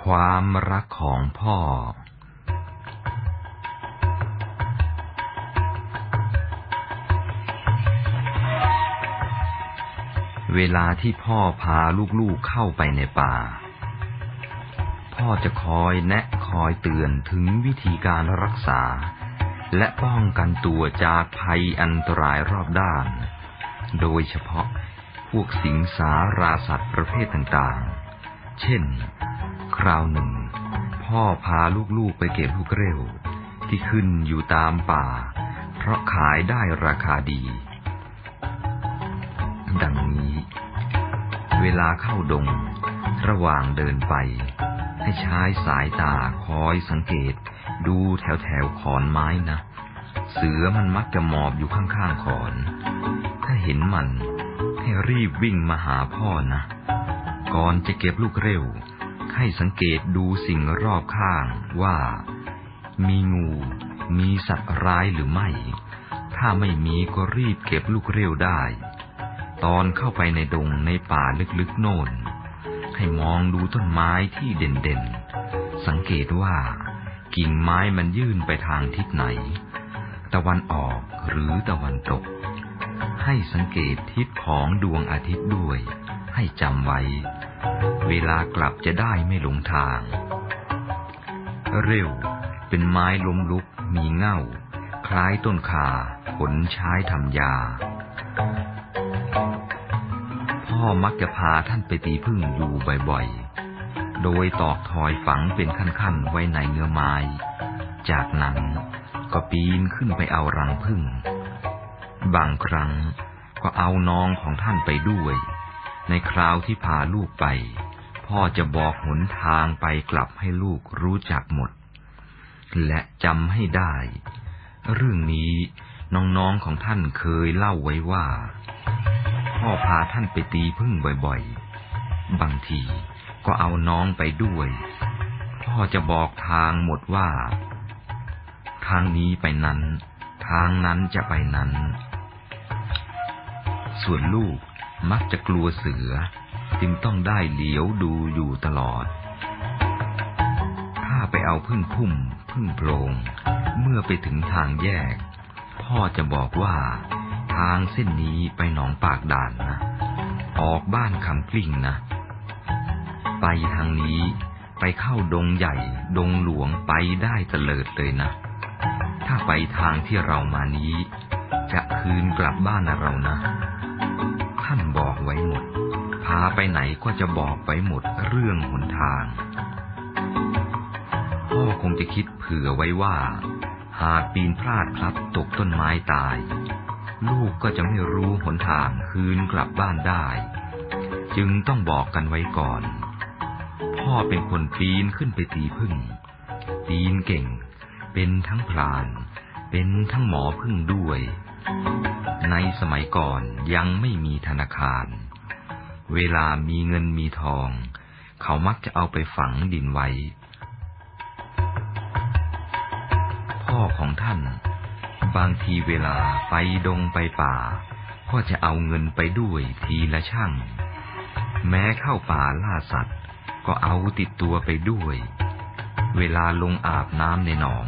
ความรักของพ่อ เวลาที่พ่อพาลูกๆเข้าไปในป่า พ่อจะคอยแนะคอยเตือนถึงวิธีการรักษา และป้องกันตัวจากภัยอันตรายรอบด้าน โดยเฉพาะพวกสิงสาราสัตว์ประเภทต่างๆ เช่น คราวหนึ่ง พ่อพาลูกๆไปเก็บลูกเร็ว ที่ขึ้นอยู่ตามป่า เพราะขายได้ราคาดี ดังนี้ เวลาเข้าดง ระหว่างเดินไป ให้ใช้สายตาคอยสังเกต ดูแถวแถวขอนไม้นะ เสือมันมักจะหมอบอยู่ข้างๆขอน ถ้าเห็นมันให้รีบวิ่งมาหาพ่อนะ ก่อนจะเก็บลูกเร็ว ให้สังเกตดูสิ่งรอบข้างว่า มีงู มีสัตว์ร้ายหรือไม่ ถ้าไม่มีก็รีบเก็บลูกเร็วได้ ตอนเข้าไปในดงในป่าลึกๆโน่น ให้มองดูต้นไม้ที่เด่นๆ สังเกตว่า กิ่งไม้มันยื่นไปทางทิศไหน ตะวันออกหรือตะวันตก ให้สังเกตทิศของดวงอาทิตย์ด้วย ให้จำไว้ เวลากลับจะได้ไม่หลงทาง เร็ว เป็นไม้ล้มลุกมีเง่า คล้ายต้นขาผลใช้ทำยา พ่อมักจะพาท่านไปตีพึ่งอยู่บ่อยๆ โดยตอกทอยฝังเป็นขั้นๆ ไว้ในเนื้อไม้ จากนั้นก็ปีนขึ้นไปเอารังพึ่ง บางครั้งก็เอาน้องของท่านไปด้วย ในคราวที่พาลูกไป พ่อจะบอกหนทางไปกลับให้ลูกรู้จักหมด และจำให้ได้ เรื่องนี้น้องๆของท่านเคยเล่าไว้ว่า พ่อพาท่านไปตีพึ่งบ่อยๆ บางทีก็เอาน้องไปด้วย พ่อจะบอกทางหมดว่า ทางนี้ไปนั้น ทางนั้นจะไปนั้น ส่วนลูก มักจะกลัวเสือ จึงต้องได้เหลียวดูอยู่ตลอด ถ้าไปเอาพึ่งพุ่ม พึ่งโพรง เมื่อไปถึงทางแยก พ่อจะบอกว่า ทางเส้นนี้ไปหนองปากด่านนะ ออกบ้านคำกลิ้งนะ ไปทางนี้ไปเข้าดงใหญ่ ดงหลวงไปได้เตลิดเลยนะ ถ้าไปทางที่เรามานี้ จะคืนกลับบ้านเรานะ ไว้หมด พาไปไหนก็จะบอกไว้หมดเรื่องหนทาง พ่อคงจะคิดเผื่อไว้ว่า หากปีนพลาดพลัดตกต้นไม้ตาย ลูกก็จะไม่รู้หนทางคืนกลับบ้านได้ จึงต้องบอกกันไว้ก่อน พ่อเป็นคนปีนขึ้นไปตีพึ่ง ปีนเก่ง เป็นทั้งพราน เป็นทั้งหมอพึ่งด้วย ในสมัยก่อนยังไม่มีธนาคาร เวลามีเงินมีทอง เขามักจะเอาไปฝังดินไว้ พ่อของท่าน บางทีเวลาไปดงไปป่า ก็จะเอาเงินไปด้วยทีละช่าง แม้เข้าป่าล่าสัตว์ ก็เอาติดตัวไปด้วย เวลาลงอาบน้ำในหนอง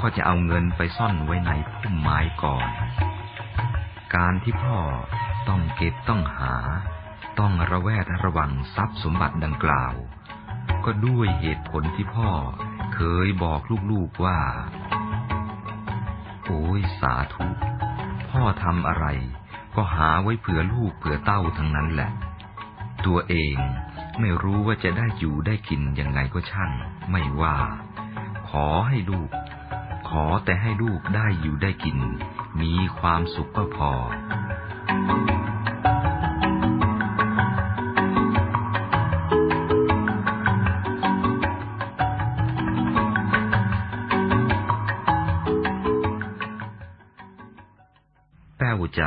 ก็จะเอาเงินไปซ่อนไว้ในพุ่มไม้ก่อน การที่พ่อต้องเก็บต้องหา ต้องระแวดระวังทรัพย์สมบัติดังกล่าว ก็ด้วยเหตุผลที่พ่อเคยบอกลูกๆว่า โอ้ยสาธุ พ่อทำอะไร ก็หาไว้เผื่อลูกเผื่อเต้าทั้งนั้นแหละ ตัวเองไม่รู้ว่าจะได้อยู่ได้กินยังไงก็ช่าง ไม่ว่า ขอให้ลูก ขอแต่ให้ลูกได้อยู่ได้กิน มีความสุขก็พอ แป้วใจ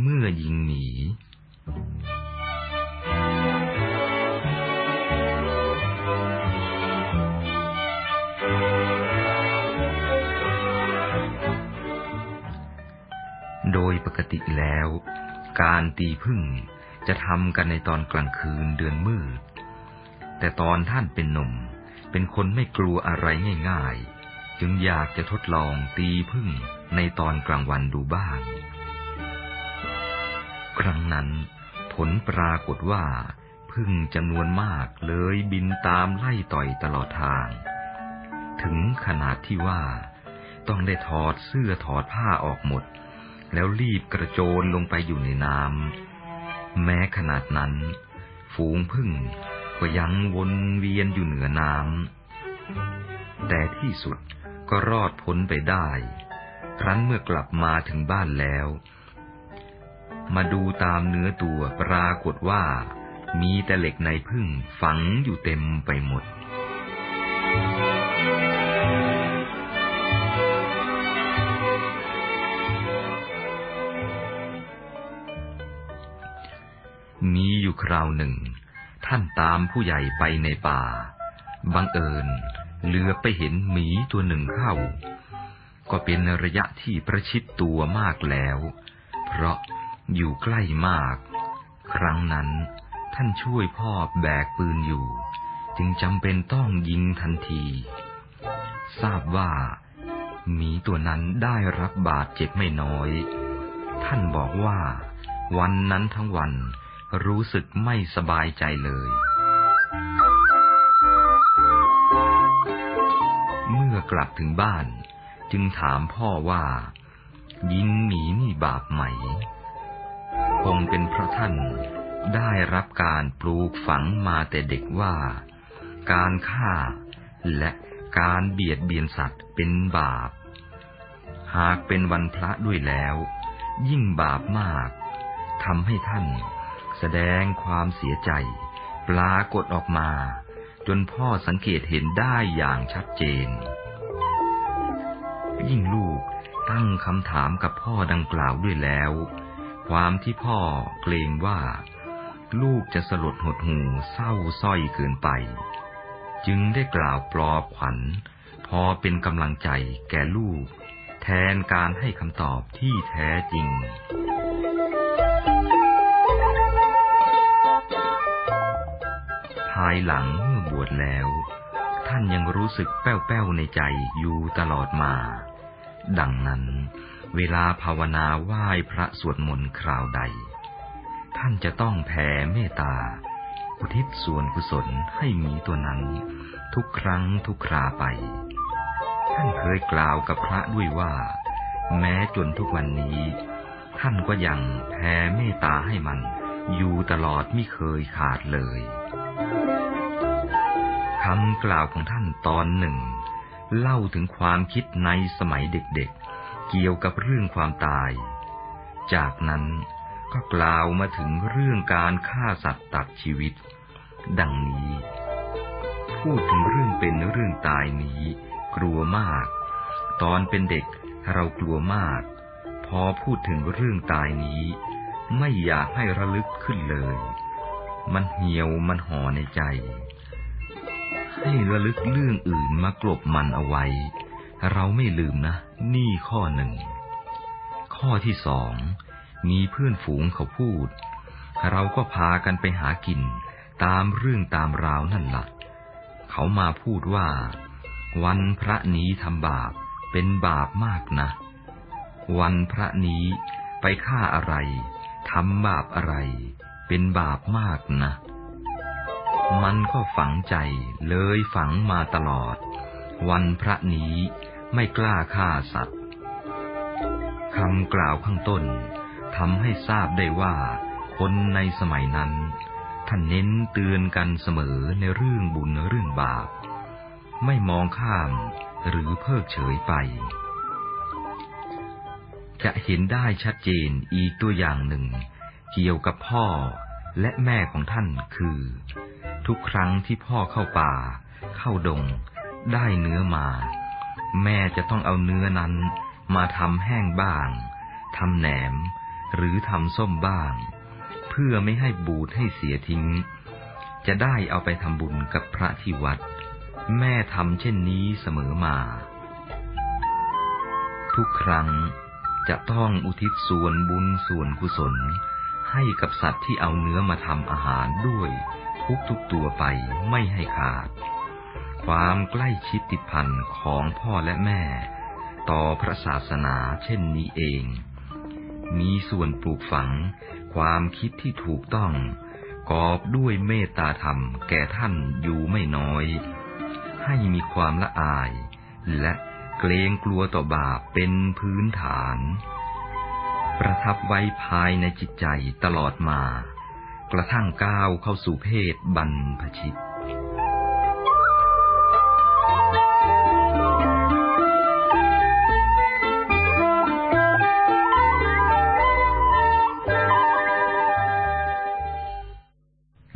เมื่อยิงหนี ยปกแล้ว การตีพึ่งจะทำกันในตอนกลางคืนเดือนมืดแแต่ตอนท่านเป็นหนุ่ม เป็นคนไม่กลัวอะไรง่าย ๆ จึงอยากจะทดลองตีพึ่งในตอนกลางวันดูบ้าง ครั้งนั้นผลปรากฏว่าพึ่งจำนวนมากเลยบินตามไล่ต่อยตลอดทาง ถึงขนาดที่ว่า ต้องได้ถอดเสื้อถอดผ้าออกหมด แล้วรีบกระโจนลงไปอยู่ในน้ำแม้ขนาดนั้น ฝูงพึ่งก็ยังวนเวียนอยู่เหนือน้ำแต่ที่สุดก็รอดพ้นไปได้ ครั้นเมื่อกลับมาถึงบ้านแล้ว มาดูตามเนื้อตัวปรากฏว่า มีแต่เหล็กในพึ่งฝังอยู่เต็มไปหมด อยู่คราวหนึ่ง ท่านตามผู้ใหญ่ไปในป่า บังเอิญเหลือไปเห็นหมีตัวหนึ่งเข้า ก็เป็นระยะที่ประชิดตัวมากแล้ว เพราะอยู่ใกล้มาก ครั้งนั้นท่านช่วยพ่อแบกปืนอยู่ จึงจำเป็นต้องยิงทันที ทราบว่าหมีตัวนั้นได้รับบาดเจ็บไม่น้อย ท่านบอกว่า วันนั้นทั้งวัน รู้สึกไม่สบายใจเลย เมื่อกลับถึงบ้าน จึงถามพ่อว่า ยิงหมีนี่บาปไหม คงเป็นเพราะท่านได้รับการปลูกฝังมาแต่เด็กว่า การฆ่าและการเบียดเบียนสัตว์เป็นบาป หากเป็นวันพระด้วยแล้ว ยิ่งบาปมากทำให้ท่าน แสดงความเสียใจ ปรากฏออกมา จนพ่อสังเกตเห็นได้อย่างชัดเจน ยิ่งลูกตั้งคำถามกับพ่อดังกล่าวด้วยแล้ว ความที่พ่อเกรงว่า ลูกจะสลดหดหูเศร้าส้อยเกินไป จึงได้กล่าวปลอบขวัญ พอเป็นกำลังใจแก่ลูก แทนการให้คำตอบที่แท้จริงายหลังเมื่อบวชแล้ว ท่านยังรู้สึกแป้วๆในใจอยู่ตลอดมา ดังนั้น เวลาภาวนาไหว้พระสวดมนต์คราวใด ท่านจะต้องแผ่เมตตา อุทิศส่วนกุศลให้มีตัวนั้น ทุกครั้งทุกคราไป ท่านเคยกล่าวกับพระด้วยว่า แม้จนทุกวันนี้ ท่านก็ยังแผ่เมตตาให้มันอยู่ตลอดไม่เคยขาดเลย คำกล่าวของท่านตอนหนึ่ง เล่าถึงความคิดในสมัยเด็กๆเกี่ยวกับเรื่องความตาย จากนั้นก็กล่าวมาถึงเรื่องการฆ่าสัตว์ตัดชีวิต ดังนี้ พูดถึงเรื่องเป็นเรื่องตายนี้ กลัวมาก ตอนเป็นเด็กเรากลัวมาก พอพูดถึงเรื่องตายนี้ ไม่อยากให้ระลึกขึ้นเลย มันเหี่ยวมันห่อในใจ ให้ระลึกเรื่องอื่นมากลบมันเอาไว้ เราไม่ลืมนะ นี่ข้อหนึ่ง ข้อที่สองมีเพื่อนฝูงเขาพูด เราก็พากันไปหากิน ตามเรื่องตามราวนั่นละ่ะ เขามาพูดว่า วันพระนี้ทำบาปเป็นบาปมากนะ วันพระนี้ไปฆ่าอะไรทำบาปอะไร เป็นบาปมากนะ มันก็ฝังใจเลยฝังมาตลอด วันพระนี้ไม่กล้าฆ่าสัตว์คำกล่าวข้างต้นทำให้ทราบได้ว่า คนในสมัยนั้น ท่านเน้นเตือนกันเสมอในเรื่องบุญเรื่องบาป ไม่มองข้ามหรือเพิกเฉยไป จะเห็นได้ชัดเจนอีกตัวอย่างหนึ่ง เกี่ยวกับพ่อและแม่ของท่านคือ ทุกครั้งที่พ่อเข้าป่า เข้าดง ได้เนื้อมา แม่จะต้องเอาเนื้อนั้นมาทำแห้งบ้างทำแหนม หรือทำส้มบ้าง เพื่อไม่ให้บูดให้เสียทิ้ง จะได้เอาไปทำบุญกับพระที่วัด แม่ทำเช่นนี้เสมอมา ทุกครั้งจะต้องอุทิศส่วนบุญส่วนกุศล ให้กับสัตว์ที่เอาเนื้อมาทำอาหารด้วยุกทุกตัวไปไม่ให้ขาด ความใกล้ชิดติดพันของพ่อและแม่ ต่อพระศาสนาเช่นนี้เอง มีส่วนปลูกฝัง ความคิดที่ถูกต้อง กอบด้วยเมตตาธรรมแก่ท่านอยู่ไม่น้อย ให้มีความละอาย และเกรงกลัวต่อบาปเป็นพื้นฐาน ประทับไว้ภายในจิตใจตลอดมา กระทั่งก้าวเข้าสู่เพศบรรพชิต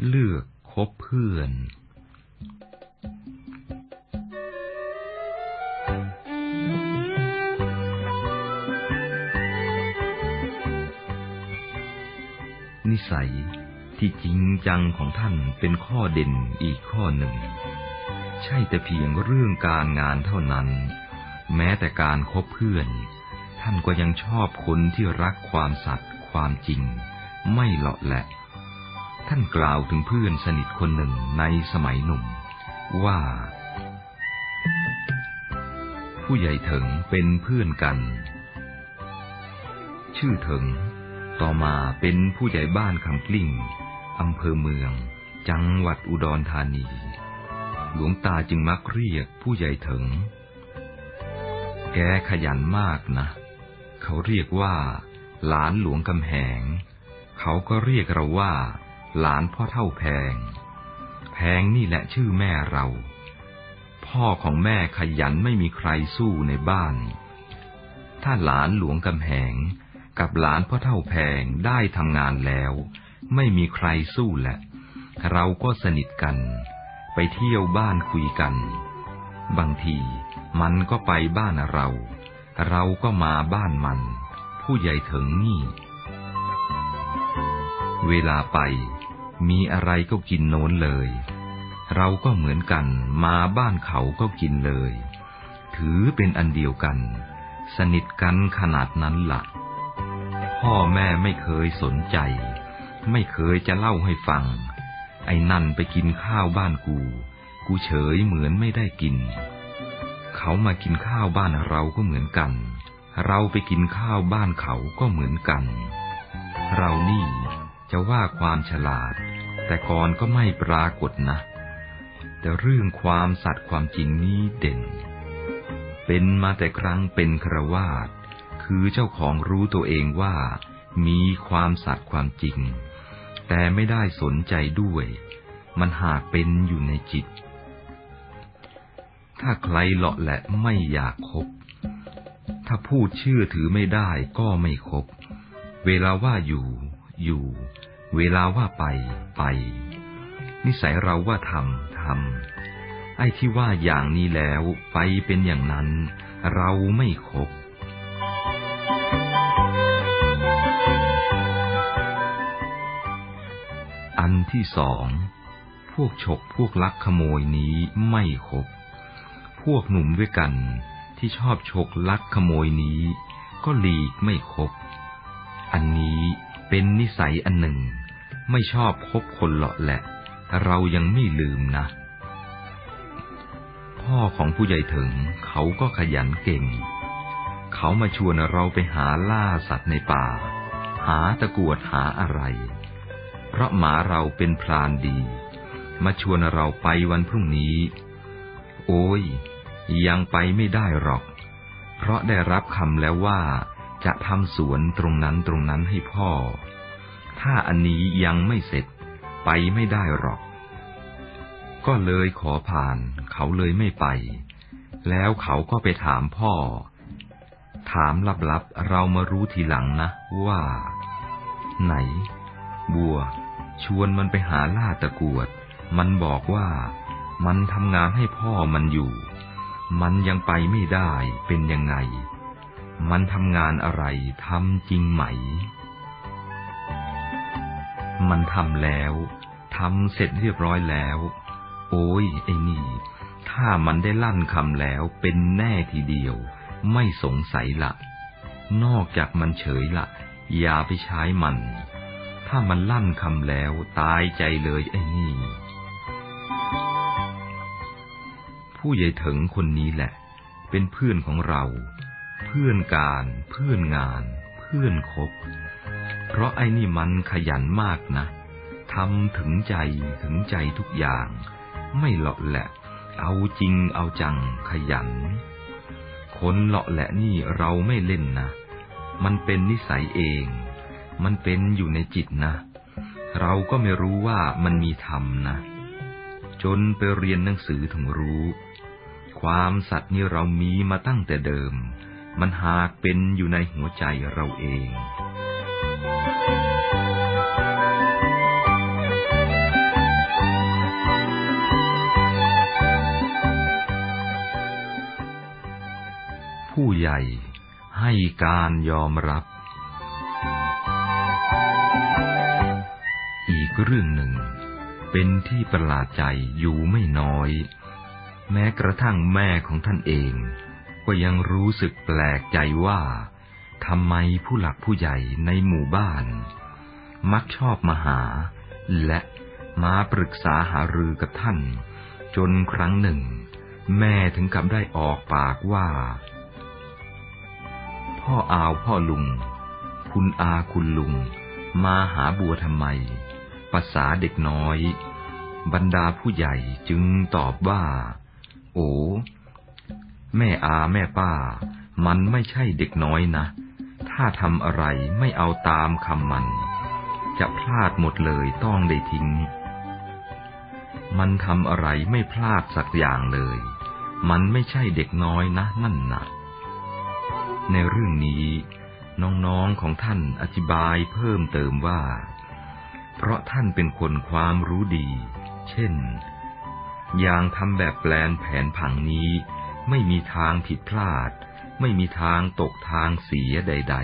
เลือกคบเพื่อน จังของท่านเป็นข้อเด่นอีกข้อหนึ่ง ใช่แต่เพียงเรื่องการงานเท่านั้น แม้แต่การคบเพื่อน ท่านก็ยังชอบคนที่รักความสัตย์ความจริง ไม่เลาะแหละ ท่านกล่าวถึงเพื่อนสนิทคนหนึ่งในสมัยหนุ่ม ว่า ผู้ใหญ่เถิงเป็นเพื่อนกัน ชื่อเถิงต่อมาเป็นผู้ใหญ่บ้านคำกลิ้ง อำเภอเมือง จังหวัดอุดรธานี หลวงตาจึงมักเรียกผู้ใหญ่เถิงแกขยันมากนะ เขาเรียกว่า หลานหลวงกำแหง เขาก็เรียกเราว่า หลานพ่อเท่าแพง แพงนี่แหละชื่อแม่เรา พ่อของแม่ขยันไม่มีใครสู้ในบ้าน ถ้าหลานหลวงกำแหงกับหลานพ่อเท่าแพงได้ทำงานแล้ว ไม่มีใครสู้แหละ เราก็สนิทกัน ไปเที่ยวบ้านคุยกัน บางทีมันก็ไปบ้านเรา เราก็มาบ้านมัน ผู้ใหญ่ถึงนี่ เวลาไปมีอะไรก็กินโน้นเลย เราก็เหมือนกันมาบ้านเขาก็กินเลย ถือเป็นอันเดียวกัน สนิทกันขนาดนั้นละ่ะ พ่อแม่ไม่เคยสนใจ ไม่เคยจะเล่าให้ฟัง ไอ้นั่นไปกินข้าวบ้านกู กูเฉยเหมือนไม่ได้กิน เขามากินข้าวบ้านเราก็เหมือนกัน เราไปกินข้าวบ้านเขาก็เหมือนกัน เรานี่จะว่าความฉลาด แต่ก่อนก็ไม่ปรากฏนะ แต่เรื่องความสัตย์ความจริงนี้เด่น เป็นมาแต่ครั้งเป็นครวาสคือเจ้าของรู้ตัวเองว่ามีความสัตย์ความจริง แต่ไม่ได้สนใจด้วย มันหากเป็นอยู่ในจิต ถ้าใครเลาะแหละไม่อยากคบ ถ้าพูดเชื่อถือไม่ได้ก็ไม่คบ เวลาว่าอยู่ อยู่ เวลาว่าไป ไป นิสัยเราว่าทำทำไอ้ที่ว่าอย่างนี้แล้วไปเป็นอย่างนั้น เราไม่คบ นที่สอง พวกฉกพวกลักขโมยนี้ไม่คบ พวกหนุ่มด้วยกันที่ชอบฉกลักขโมยนี้ ก็หลีกไม่คบ อันนี้เป็นนิสัยอันหนึ่ง ไม่ชอบคบคนเลาะแหละ เรายังไม่ลืมนะ พ่อของผู้ใหญ่ถึงเขาก็ขยันเก่ง เขามาชวนเราไปหาล่าสัตว์ในป่า หาตะกวดหาอะไร ราะหมาเราเป็นพรานดี มาชวนเราไปวันพรุ่งนี้ โอ้ย ยังไปไม่ได้หรอก เพราะได้รับคำแล้วว่าจะทำสวนตรงนั้นตรงนั้นให้พ่อ ถ้าอันนี้ยังไม่เสร็จไปไม่ได้หรอก ก็เลยขอผ่าน เขาเลยไม่ไป แล้วเขาก็ไปถามพ่อ ถามลับๆเรามารู้ทีหลังนะว่า ไหน บัว ชวนมันไปหาล่าตะกวด มันบอกว่ามันทำงานให้พ่อมันอยู่ มันยังไปไม่ได้เป็นยังไง มันทำงานอะไรทำจริงไหม มันทำแล้วทำเสร็จเรียบร้อยแล้ว โอ้ยไอ้นี่ ถ้ามันได้ลั่นคำแล้วเป็นแน่ทีเดียว ไม่สงสัยละ นอกจากมันเฉยละอย่าไปใช้มัน ถ้ามันลั่นคำแล้วตายใจเลยไอ้นี่ ผู้ใหญ่ถึงคนนี้แหละ เป็นเพื่อนของเรา เพื่อนการเพื่อนงาน เพื่อนคบ เพราะไอ้นี่มันขยันมากนะทำถึงใจถึงใจทุกอย่าง ไม่เลาะแหละ เอาจริงเอาจังขยัน คนเลาะแหละนี่เราไม่เล่นนะ มันเป็นนิสัยเอง มันเป็นอยู่ในจิตนะ เราก็ไม่รู้ว่ามันมีธรรมนะ จนไปเรียนหนังสือถึงรู้ ความสัตย์นี่เรามีมาตั้งแต่เดิม มันหากเป็นอยู่ในหัวใจเราเองผู้ใหญ่ให้การยอมรับ อีกเรื่องหนึ่ง เป็นที่ประหลาดใจอยู่ไม่น้อย แม้กระทั่งแม่ของท่านเอง ก็ยังรู้สึกแปลกใจว่าทำไมผู้หลักผู้ใหญ่ในหมู่บ้าน มักชอบมาหา และมาปรึกษาหารือกับท่าน จนครั้งหนึ่ง แม่ถึงกับได้ออกปากว่า พ่ออาวพ่อลุง คุณอาคุณลุง มาหาบัวทำไม ภาษาเด็กน้อย บรรดาผู้ใหญ่จึงตอบว่า โอ้ แม่อาแม่ป้า มันไม่ใช่เด็กน้อยนะ ถ้าทำอะไรไม่เอาตามคำมัน จะพลาดหมดเลยต้องได้ทิ้ง มันทำอะไรไม่พลาดสักอย่างเลย มันไม่ใช่เด็กน้อยนะนั่นนะในเรื่องนี้น้องๆของท่านอธิบายเพิ่มเติมว่า เพราะท่านเป็นคนความรู้ดี เช่น อย่างทำแบบแปลนแผนผังนี้ ไม่มีทางผิดพลาด ไม่มีทางตกทางเสียใด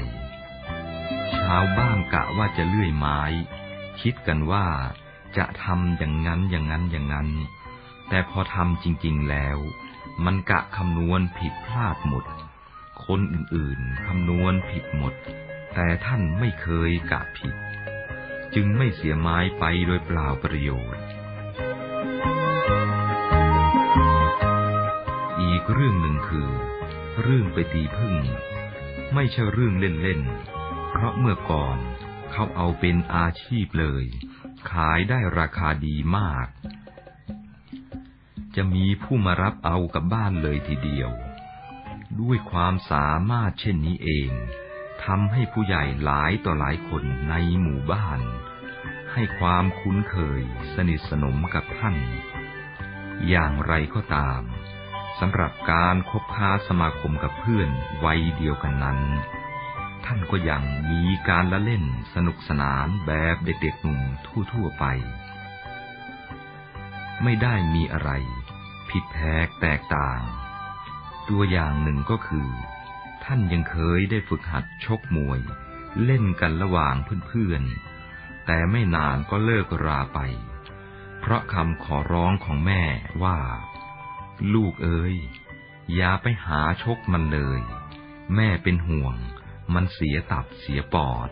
ๆ ชาวบ้านกะว่าจะเลื่อยไม้ คิดกันว่าจะทำอย่างนั้นอย่างนั้นอย่างนั้น แต่พอทำจริง ๆ แล้ว มันกะคำนวณผิดพลาดหมด คนอื่นๆคำนวณผิดหมด แต่ท่านไม่เคยกะผิด จึงไม่เสียไม้ไปโดยเปล่าประโยชน์ อีกเรื่องหนึ่งคือ เรื่องไปตีพึ่ง ไม่ใช่เรื่องเล่นๆ เพราะเมื่อก่อนเขาเอาเป็นอาชีพเลย ขายได้ราคาดีมาก จะมีผู้มารับเอากับบ้านเลยทีเดียว ด้วยความสามารถเช่นนี้เอง ทำให้ผู้ใหญ่หลายต่อหลายคนในหมู่บ้าน ให้ความคุ้นเคยสนิทสนมกับท่าน อย่างไรก็ตามสำหรับการคบค้าสมาคมกับเพื่อนวัยเดียวกันนั้น ท่านก็ยังมีการละเล่นสนุกสนานแบบเด็กๆหนุ่มทั่วๆไป ไม่ได้มีอะไร ผิดแผกแตกต่าง ตัวอย่างหนึ่งก็คือ ท่านยังเคยได้ฝึกหัดชกมวย เล่นกันระหว่างเพื่อนๆ แต่ไม่นานก็เลิกราไป เพราะคำขอร้องของแม่ว่า ลูกเอ๋ยอย่าไปหาชกมันเลย แม่เป็นห่วง มันเสียตับเสียปอด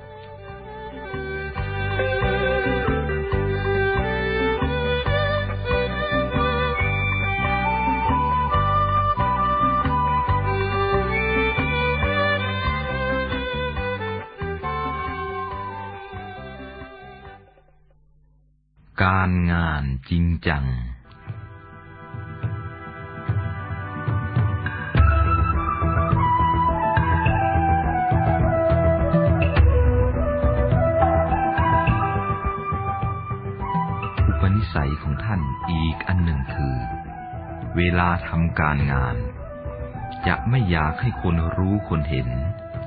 การงานจริงจัง อุปนิสัยของท่านอีกอันหนึ่งคือ เวลาทำการงาน จะไม่อยากให้คนรู้คนเห็น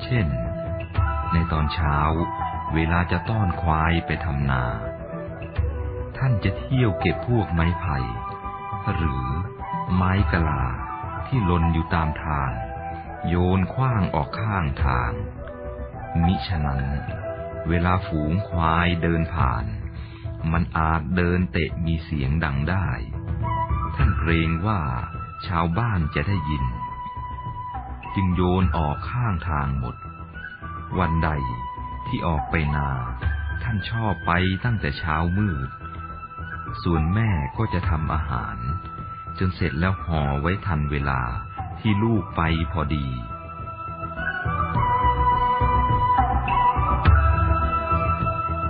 เช่น ในตอนเช้า เวลาจะต้อนควายไปทำนา ท่านจะเที่ยวเก็บพวกไม้ไผ่หรือไม้กะลาที่หล่นอยู่ตามทาง โยนคว้างออกข้างทาง มิฉะนั้น เวลาฝูงควายเดินผ่าน มันอาจเดินเตะมีเสียงดังได้ ท่านเกรงว่าชาวบ้านจะได้ยิน จึงโยนออกข้างทางหมด วันใดที่ออกไปนา ท่านชอบไปตั้งแต่เช้ามืด ส่วนแม่ก็จะทำอาหาร จนเสร็จแล้วห่อไว้ทันเวลาที่ลูกไปพอดี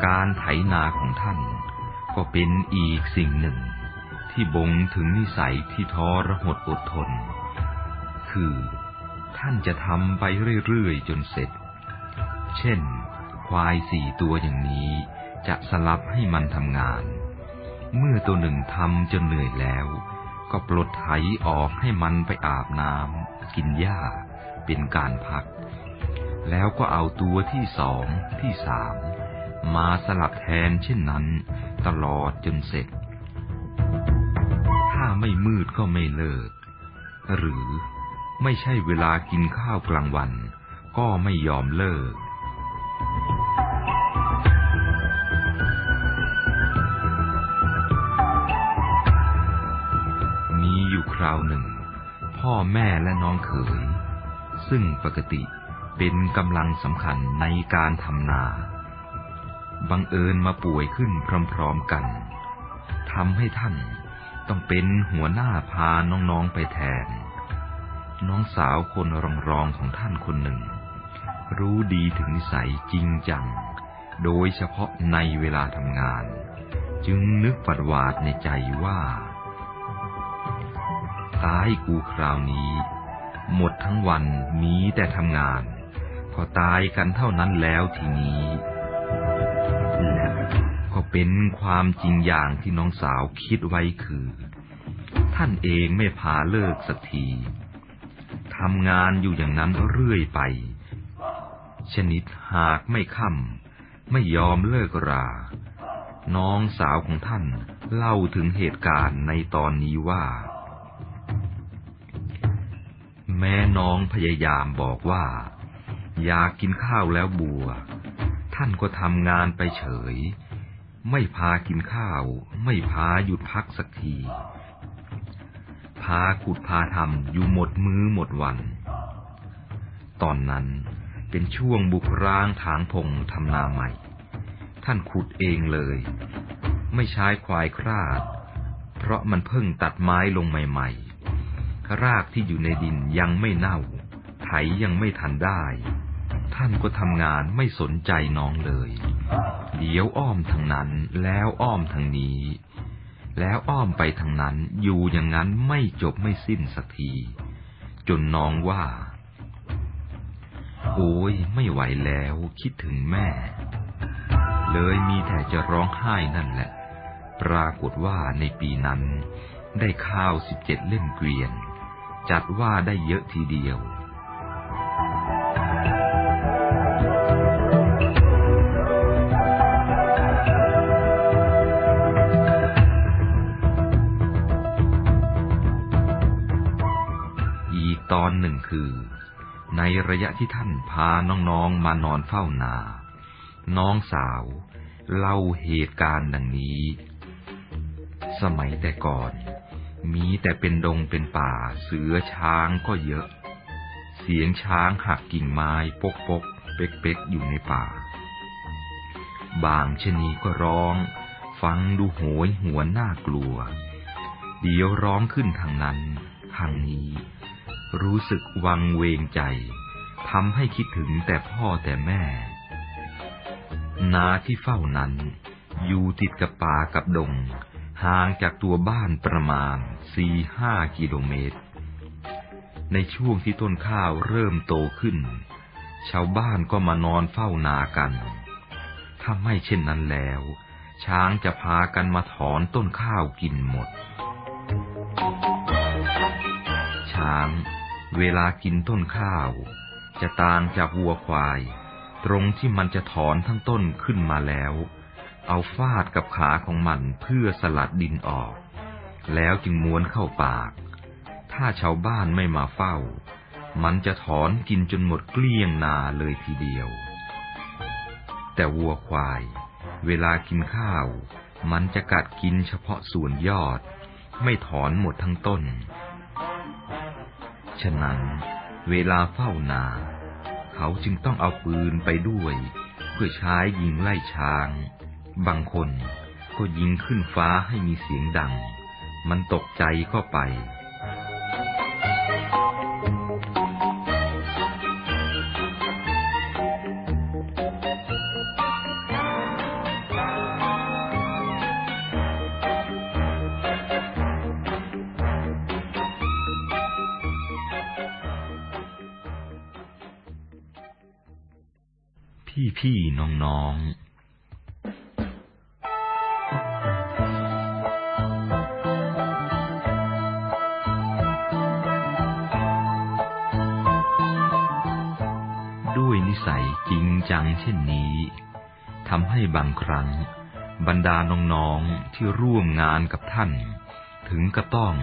การไถนาของท่านก็เป็นอีกสิ่งหนึ่ง ที่บ่งถึงนิสัยที่ท้อระหดอดทน คือท่านจะทำไปเรื่อยๆจนเสร็จ เช่น ควายสี่ตัวอย่างนี้จะสลับให้มันทำงาน เมื่อตัวหนึ่งทำจนเหนื่อยแล้ว ก็ปลดไถออกให้มันไปอาบน้ำกินหญ้า เป็นการพัก แล้วก็เอาตัวที่สองที่สามมาสลับแทนเช่นนั้น ตลอดจนเสร็จ ถ้าไม่มืดก็ไม่เลิก หรือไม่ใช่เวลากินข้าวกลางวัน ก็ไม่ยอมเลิก ราวหนึ่ง พ่อแม่และน้องเขย ซึ่งปกติเป็นกำลังสำคัญในการทำนา บังเอิญมาป่วยขึ้นพร้อมๆกันทำให้ท่านต้องเป็นหัวหน้าพาน้องๆไปแทน น้องสาวคนรองๆของท่านคนหนึ่ง รู้ดีถึงนิสัยจริงจัง โดยเฉพาะในเวลาทำงาน จึงนึกปัดวาดในใจว่า ตายกูคราวนี้ หมดทั้งวันมีแต่ทำงาน พอตายกันเท่านั้นแล้วทีนี้และก็เป็นความจริงอย่างที่น้องสาวคิดไว้คือ ท่านเองไม่พาเลิกสักทีทำงานอยู่อย่างนั้นเรื่อยไป ชนิดหากไม่ค่ำไม่ยอมเลิกรา น้องสาวของท่านเล่าถึงเหตุการณ์ในตอนนี้ว่า แม่น้องพยายามบอกว่า อยากกินข้าวแล้วบัว ท่านก็ทำงานไปเฉย ไม่พากินข้าว ไม่พาหยุดพักสักที พาขุดพาทำอยู่หมดมือหมดวัน ตอนนั้นเป็นช่วงบุกร้างถางพงทำนาใหม่ ท่านขุดเองเลย ไม่ใช้ควายคราด เพราะมันเพิ่งตัดไม้ลงใหม่ ๆ รากที่อยู่ในดินยังไม่เน่า ไถยังไม่ทันได้ ท่านก็ทำงานไม่สนใจน้องเลย เดี๋ยวอ้อมทางนั้นแล้วอ้อมทางนี้ แล้วอ้อมไปทางนั้นอยู่อย่างนั้นไม่จบไม่สิ้นสักที จนน้องว่า โอ้ยไม่ไหวแล้วคิดถึงแม่ เลยมีแต่จะร้องไห้นั่นแหละ ปรากฏว่าในปีนั้นได้ข้าวสิบเจ็ดเล่มเกวียน จัดว่าได้เยอะทีเดียว อีกตอนหนึ่งคือ ในระยะที่ท่านพาน้องๆมานอนเฝ้านา น้องสาวเล่าเหตุการณ์ดังนี้ สมัยแต่ก่อน มีแต่เป็นดงเป็นป่า เสือช้างก็เยอะ เสียงช้างหักกิ่งไม้ปกปกเป๊กเป๊กอยู่ในป่า บางชนีก็ร้อง ฟังดูโหยหวนน่ากลัว เดี๋ยวร้องขึ้นทางนั้นทางนี้ รู้สึกวังเวงใจทำให้คิดถึงแต่พ่อแต่แม่ นาที่เฝ้านั้น อยู่ติดกับป่ากับดง ห่างจากตัวบ้านประมาณสี่ห้ากิโลเมตร ในช่วงที่ต้นข้าวเริ่มโตขึ้น ชาวบ้านก็มานอนเฝ้านากัน ถ้าไม่เช่นนั้นแล้ว ช้างจะพากันมาถอนต้นข้าวกินหมด ช้าง เวลากินต้นข้าว จะต่างจากวัวควาย ตรงที่มันจะถอนทั้งต้นขึ้นมาแล้ว เอาฟาดกับขาของมันเพื่อสลัดดินออก แล้วจึงม้วนเข้าปาก ถ้าชาวบ้านไม่มาเฝ้า มันจะถอนกินจนหมดเกลี้ยงนาเลยทีเดียว แต่วัวควาย เวลากินข้าว มันจะกัดกินเฉพาะส่วนยอด ไม่ถอนหมดทั้งต้น ฉะนั้น เวลาเฝ้านา เขาจึงต้องเอาปืนไปด้วย เพื่อใช้ยิงไล่ช้าง บางคนก็ยิงขึ้นฟ้าให้มีเสียงดัง มันตกใจก็ไป พี่พี่น้องน้อง จังเช่นนี้ทำให้บางครั้ง บรรดาน้องๆที่ร่วมงานกับท่าน ถึงก็ต้อง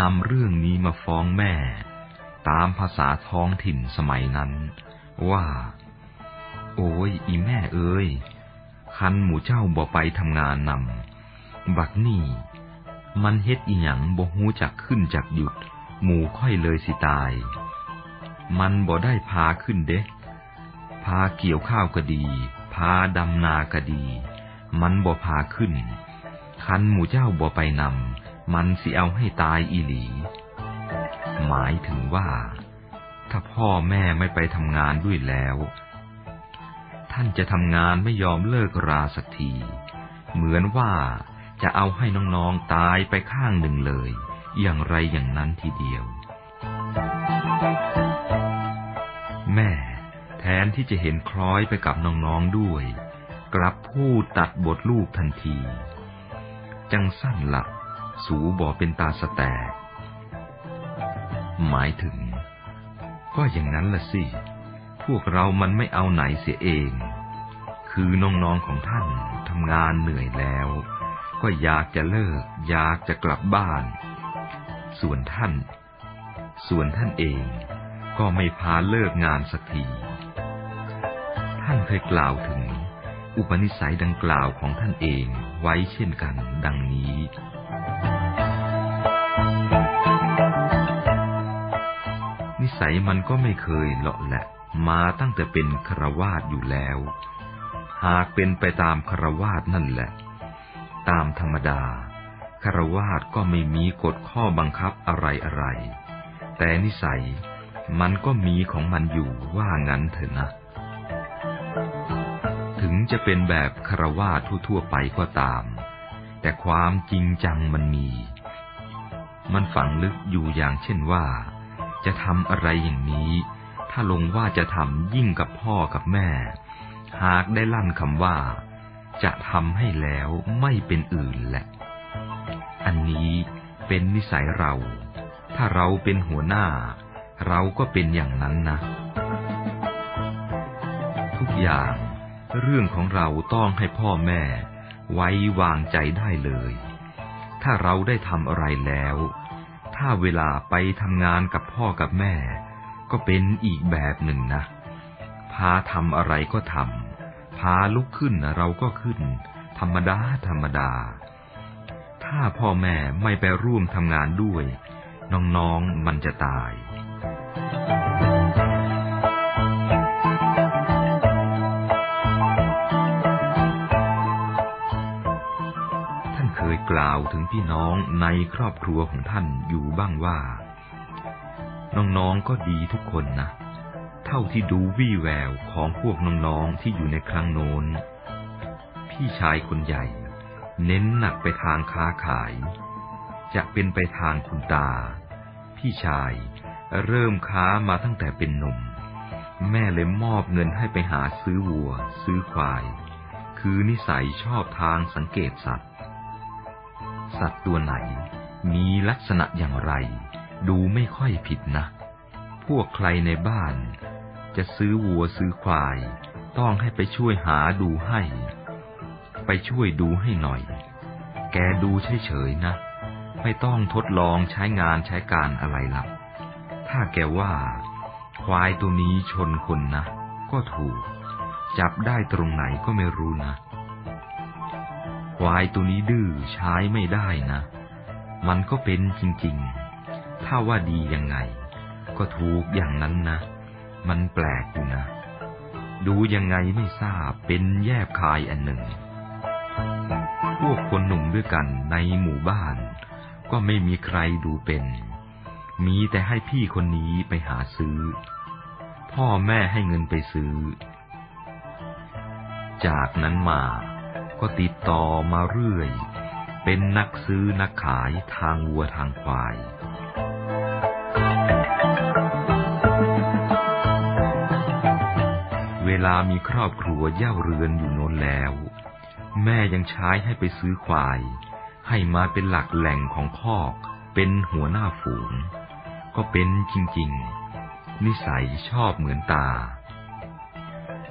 นำเรื่องนี้มาฟ้องแม่ ตามภาษาท้องถิ่นสมัยนั้น ว่า โอ้ยอีแม่เอ้ย คันหมู่เจ้าบ่ไปทำงานนำบักนี่ มันเฮ็ดอีหยังบ่ฮู้จักขึ้นจากหยุด หมู่ค่อยเลยสิตาย มันบ่ได้พาขึ้นเด้ พาเกี่ยวข้าวก็ดี พาดำนาก็ดี มันบ่พาขึ้น คันหมู่เจ้าบ่ไปนำ มันสิเอาให้ตายอีหลี หมายถึงว่า ถ้าพ่อแม่ไม่ไปทำงานด้วยแล้ว ท่านจะทำงานไม่ยอมเลิกราสักที เหมือนว่าจะเอาให้น้องๆตายไปข้างหนึ่งเลย อย่างไรอย่างนั้นทีเดียว แม่ ทนที่จะเห็นคล้อยไปกับน้องๆด้วย กลับพูดตัดบทลูกทันที จังสั้นหลับสูบ่เป็นตาสแตก หมายถึง ก็อย่างนั้นละสิ พวกเรามันไม่เอาไหนเสียเอง คือน้องๆของท่านทำงานเหนื่อยแล้ว ก็อยากจะเลิก อยากจะกลับบ้าน ส่วนท่าน ส่วนท่านเองก็ไม่พาเลิกงานสักที ท่านเคยกล่าวถึง อุปนิสัยดังกล่าวของท่านเองไว้เช่นกันดังนี้ นิสัยมันก็ไม่เคยเลาะแหละ มาตั้งแต่เป็นครวาสอยู่แล้ว หากเป็นไปตามครวาสนั่นแหละ ตามธรรมดาครวาสก็ไม่มีกฎข้อบังคับอะไรอะไร แต่นิสัยมันก็มีของมันอยู่ว่างั้นเถอะนะ ถึงจะเป็นแบบคารวาทั่วๆไปก็ตาม แต่ความจริงจังมันมี มันฝังลึกอยู่อย่างเช่นว่า จะทำอะไรอย่างนี้ ถ้าลงว่าจะทำยิ่งกับพ่อกับแม่ หากได้ลั่นคำว่า จะทำให้แล้วไม่เป็นอื่นแหละ อันนี้เป็นนิสัยเรา ถ้าเราเป็นหัวหน้า เราก็เป็นอย่างนั้นนะ ทุกอย่าง เรื่องของเราต้องให้พ่อแม่ ไว้วางใจได้เลย ถ้าเราได้ทำอะไรแล้ว ถ้าเวลาไปทำงานกับพ่อกับแม่ ก็เป็นอีกแบบหนึ่งนะ พาทำอะไรก็ทำพาลุกขึ้นเราก็ขึ้น ธรรมดาธรรมดา ถ้าพ่อแม่ไม่ไปร่วมทำงานด้วย น้องๆมันจะตาย กล่าวถึงพี่น้องในครอบครัวของท่านอยู่บ้างว่า น้องๆก็ดีทุกคนนะ เท่าที่ดูวี่แววของพวกน้องๆที่อยู่ในครั้งโน้น พี่ชายคนใหญ่ เน้นหนักไปทางค้าขาย จะเป็นไปทางคุณตา พี่ชายเริ่มค้ามาตั้งแต่เป็นหนุ่ม แม่เลยมอบเงินให้ไปหาซื้อวัว ซื้อควาย คือนิสัยชอบทางสังเกตสัตว์ สัตว์ตัวไหน มีลักษณะอย่างไร ดูไม่ค่อยผิดนะ พวกใครในบ้าน จะซื้อวัวซื้อควาย ต้องให้ไปช่วยหาดูให้ ไปช่วยดูให้หน่อย แกดูเฉยๆนะ ไม่ต้องทดลองใช้งานใช้การอะไรหรอกถ้าแกว่า ควายตัวนี้ชนคนนะ ก็ถูก จับได้ตรงไหนก็ไม่รู้นะ ควายตัวนี้ดื้อใช้ไม่ได้นะ มันก็เป็นจริงๆ ถ้าว่าดียังไง ก็ถูกอย่างนั้นนะ มันแปลกอยู่นะ ดูยังไงไม่ทราบเป็นแยบคายอันหนึ่ง พวกคนหนุ่มด้วยกันในหมู่บ้าน ก็ไม่มีใครดูเป็น มีแต่ให้พี่คนนี้ไปหาซื้อ พ่อแม่ให้เงินไปซื้อ จากนั้นมา ก็ติดต่อมาเรื่อย เป็นนักซื้อนักขายทางวัวทางควาย เวลามีครอบครัวเย่าเรือนอยู่โน้นแล้ว แม่ยังใช้ให้ไปซื้อควาย ให้มาเป็นหลักแหล่งของคอก เป็นหัวหน้าฝูง ก็เป็นจริง ๆ นิสัยชอบเหมือนตา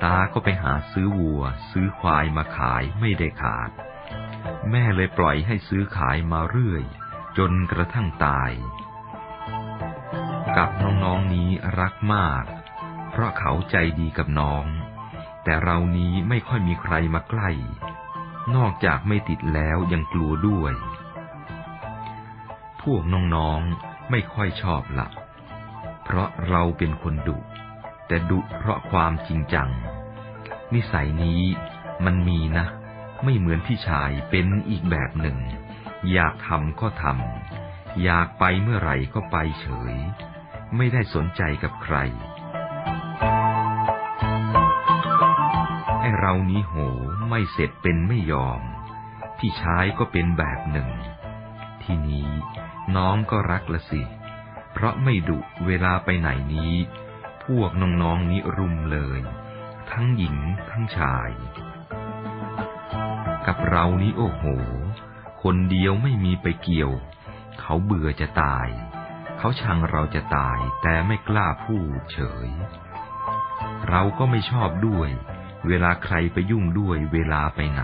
ตาก็ไปหาซื้อวัว ซื้อควายมาขายไม่ได้ขาด แม่เลยปล่อยให้ซื้อขายมาเรื่อย จนกระทั่งตาย กับน้องๆนี้รักมาก เพราะเขาใจดีกับน้อง แต่เรานี้ไม่ค่อยมีใครมาใกล้ นอกจากไม่ติดแล้วยังกลัวด้วย พวกน้องๆไม่ค่อยชอบละเพราะเราเป็นคนดุ แต่ดุเพราะความจริงจัง นิสัยนี้มันมีนะ ไม่เหมือนพี่ชายเป็นอีกแบบหนึ่ง อยากทำก็ทำอยากไปเมื่อไหร่ก็ไปเฉย ไม่ได้สนใจกับใครไอเรานี้โหไม่เสร็จเป็นไม่ยอม พี่ชายก็เป็นแบบหนึ่ง ทีนี้น้องก็รักละสิ เพราะไม่ดุเวลาไปไหนนี้ พวกน้องๆนี้รุมเลย ทั้งหญิงทั้งชาย กับเรานี้โอ้โห คนเดียวไม่มีไปเกี่ยว เขาเบื่อจะตาย เขาชังเราจะตาย แต่ไม่กล้าพูดเฉย เราก็ไม่ชอบด้วย เวลาใครไปยุ่งด้วยเวลาไปไหน